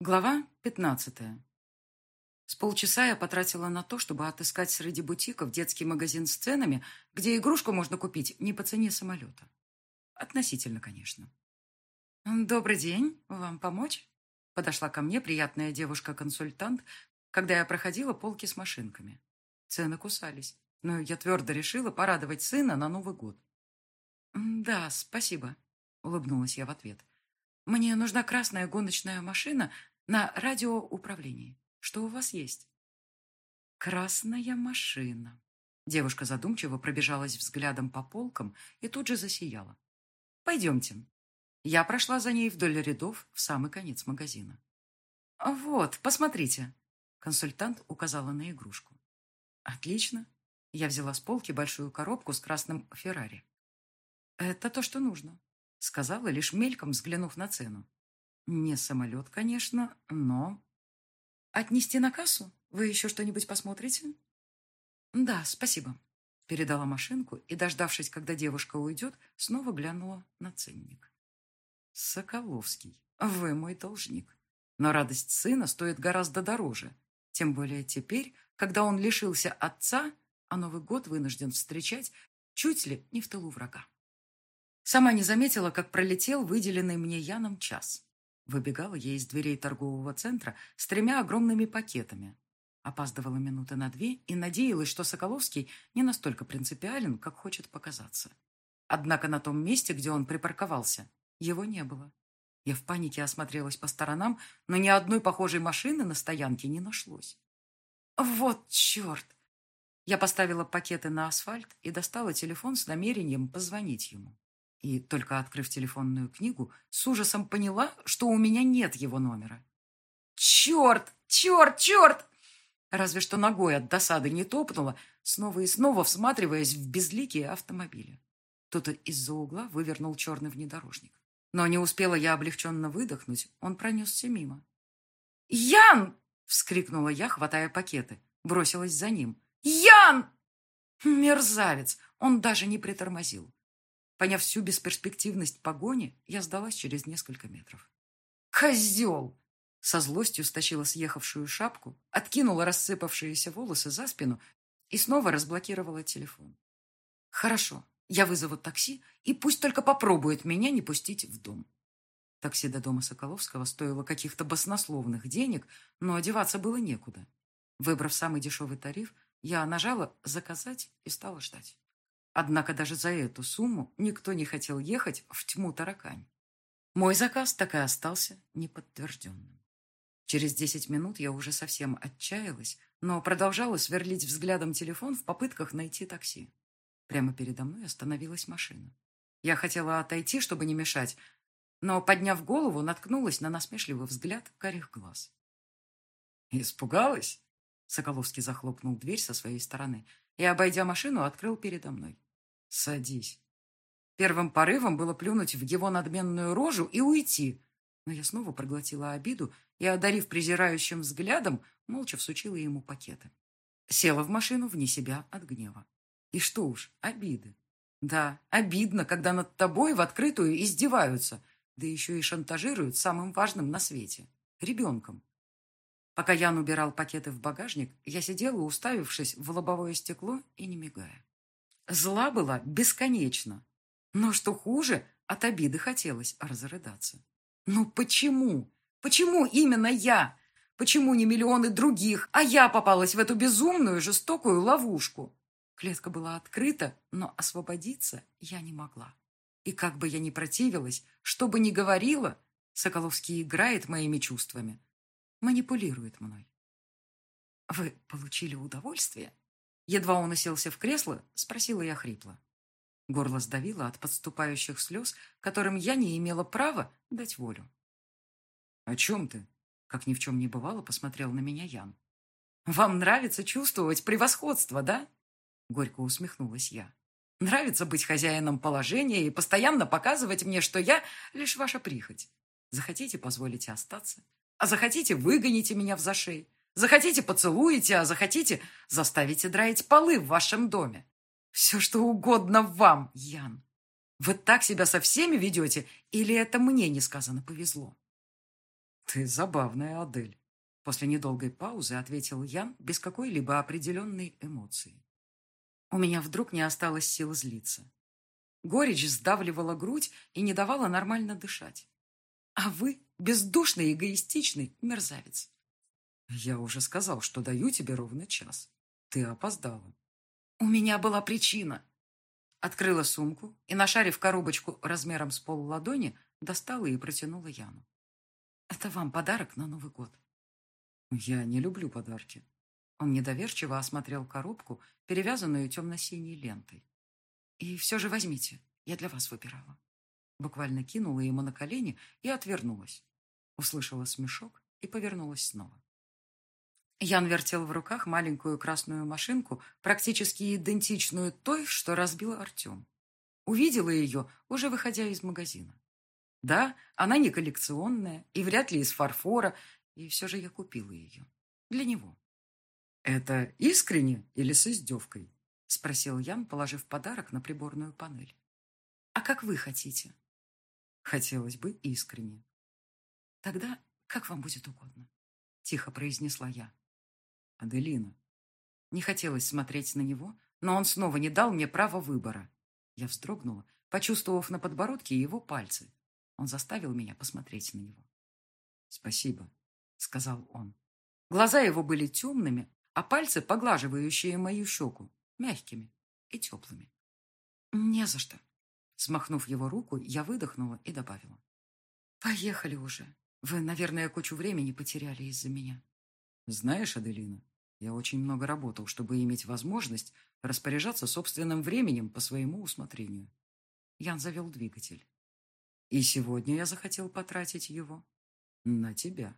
Глава пятнадцатая. С полчаса я потратила на то, чтобы отыскать среди бутиков детский магазин с ценами, где игрушку можно купить не по цене самолета. Относительно, конечно. «Добрый день. Вам помочь?» Подошла ко мне приятная девушка-консультант, когда я проходила полки с машинками. Цены кусались, но я твердо решила порадовать сына на Новый год. «Да, спасибо», — улыбнулась я в ответ. «Мне нужна красная гоночная машина на радиоуправлении. Что у вас есть?» «Красная машина». Девушка задумчиво пробежалась взглядом по полкам и тут же засияла. «Пойдемте». Я прошла за ней вдоль рядов в самый конец магазина. «Вот, посмотрите». Консультант указала на игрушку. «Отлично». Я взяла с полки большую коробку с красным Феррари. «Это то, что нужно», — сказала, лишь мельком взглянув на цену. «Не самолет, конечно, но...» «Отнести на кассу? Вы еще что-нибудь посмотрите?» «Да, спасибо», — передала машинку и, дождавшись, когда девушка уйдет, снова глянула на ценник. «Соколовский, вы мой должник. Но радость сына стоит гораздо дороже, тем более теперь, когда он лишился отца, а Новый год вынужден встречать чуть ли не в тылу врага. Сама не заметила, как пролетел выделенный мне Яном час. Выбегала я из дверей торгового центра с тремя огромными пакетами. Опаздывала минуты на две и надеялась, что Соколовский не настолько принципиален, как хочет показаться. Однако на том месте, где он припарковался, его не было. Я в панике осмотрелась по сторонам, но ни одной похожей машины на стоянке не нашлось. Вот черт! Я поставила пакеты на асфальт и достала телефон с намерением позвонить ему. И, только открыв телефонную книгу, с ужасом поняла, что у меня нет его номера. «Черт! Черт! Черт!» Разве что ногой от досады не топнула, снова и снова всматриваясь в безликие автомобили. Тут из-за угла вывернул черный внедорожник. Но не успела я облегченно выдохнуть, он пронесся мимо. «Ян!» — вскрикнула я, хватая пакеты. Бросилась за ним. «Ян!» Мерзавец! Он даже не притормозил. Поняв всю бесперспективность погони, я сдалась через несколько метров. «Козел!» Со злостью стащила съехавшую шапку, откинула рассыпавшиеся волосы за спину и снова разблокировала телефон. «Хорошо, я вызову такси, и пусть только попробует меня не пустить в дом». Такси до дома Соколовского стоило каких-то баснословных денег, но одеваться было некуда. Выбрав самый дешевый тариф, я нажала «Заказать» и стала ждать. Однако даже за эту сумму никто не хотел ехать в тьму таракань. Мой заказ так и остался неподтвержденным. Через десять минут я уже совсем отчаялась, но продолжала сверлить взглядом телефон в попытках найти такси. Прямо передо мной остановилась машина. Я хотела отойти, чтобы не мешать, но, подняв голову, наткнулась на насмешливый взгляд карих глаз. «Испугалась?» Соколовский захлопнул дверь со своей стороны и, обойдя машину, открыл передо мной. «Садись». Первым порывом было плюнуть в его надменную рожу и уйти, но я снова проглотила обиду и, одарив презирающим взглядом, молча всучила ему пакеты. Села в машину вне себя от гнева. И что уж, обиды. Да, обидно, когда над тобой в открытую издеваются, да еще и шантажируют самым важным на свете – ребенком. Пока Ян убирал пакеты в багажник, я сидела, уставившись в лобовое стекло и не мигая. Зла была бесконечно. Но что хуже, от обиды хотелось разрыдаться. Ну почему? Почему именно я? Почему не миллионы других, а я попалась в эту безумную жестокую ловушку? Клетка была открыта, но освободиться я не могла. И как бы я ни противилась, что бы ни говорила, Соколовский играет моими чувствами, манипулирует мной. «Вы получили удовольствие?» Едва он уселся в кресло, спросила я хрипло. Горло сдавило от подступающих слез, которым я не имела права дать волю. «О чем ты?» Как ни в чем не бывало, посмотрел на меня Ян. «Вам нравится чувствовать превосходство, да?» Горько усмехнулась я. «Нравится быть хозяином положения и постоянно показывать мне, что я лишь ваша прихоть. Захотите, позволите остаться, а захотите, выгоните меня в зашей. Захотите, поцелуете, а захотите, заставите драить полы в вашем доме. Все, что угодно вам, Ян. Вы так себя со всеми ведете, или это мне несказанно повезло? Ты забавная, Адель. После недолгой паузы ответил Ян без какой-либо определенной эмоции. У меня вдруг не осталось сил злиться. Горечь сдавливала грудь и не давала нормально дышать. А вы бездушный, эгоистичный мерзавец. Я уже сказал, что даю тебе ровно час. Ты опоздала. У меня была причина. Открыла сумку и, нашарив коробочку размером с пол ладони, достала и протянула Яну. Это вам подарок на Новый год. Я не люблю подарки. Он недоверчиво осмотрел коробку, перевязанную темно-синей лентой. И все же возьмите, я для вас выбирала. Буквально кинула ему на колени и отвернулась. Услышала смешок и повернулась снова. Ян вертел в руках маленькую красную машинку, практически идентичную той, что разбил Артем. Увидела ее, уже выходя из магазина. Да, она не коллекционная и вряд ли из фарфора, и все же я купила ее. Для него. «Это искренне или с издевкой?» — спросил Ян, положив подарок на приборную панель. «А как вы хотите?» «Хотелось бы искренне». «Тогда как вам будет угодно», — тихо произнесла я. «Аделина». Не хотелось смотреть на него, но он снова не дал мне права выбора. Я вздрогнула, почувствовав на подбородке его пальцы. Он заставил меня посмотреть на него. «Спасибо», — сказал он. Глаза его были темными, а пальцы, поглаживающие мою щеку, мягкими и теплыми. «Не за что». Смахнув его руку, я выдохнула и добавила. «Поехали уже. Вы, наверное, кучу времени потеряли из-за меня». «Знаешь, Аделина, я очень много работал, чтобы иметь возможность распоряжаться собственным временем по своему усмотрению». Ян завел двигатель. И сегодня я захотел потратить его на тебя.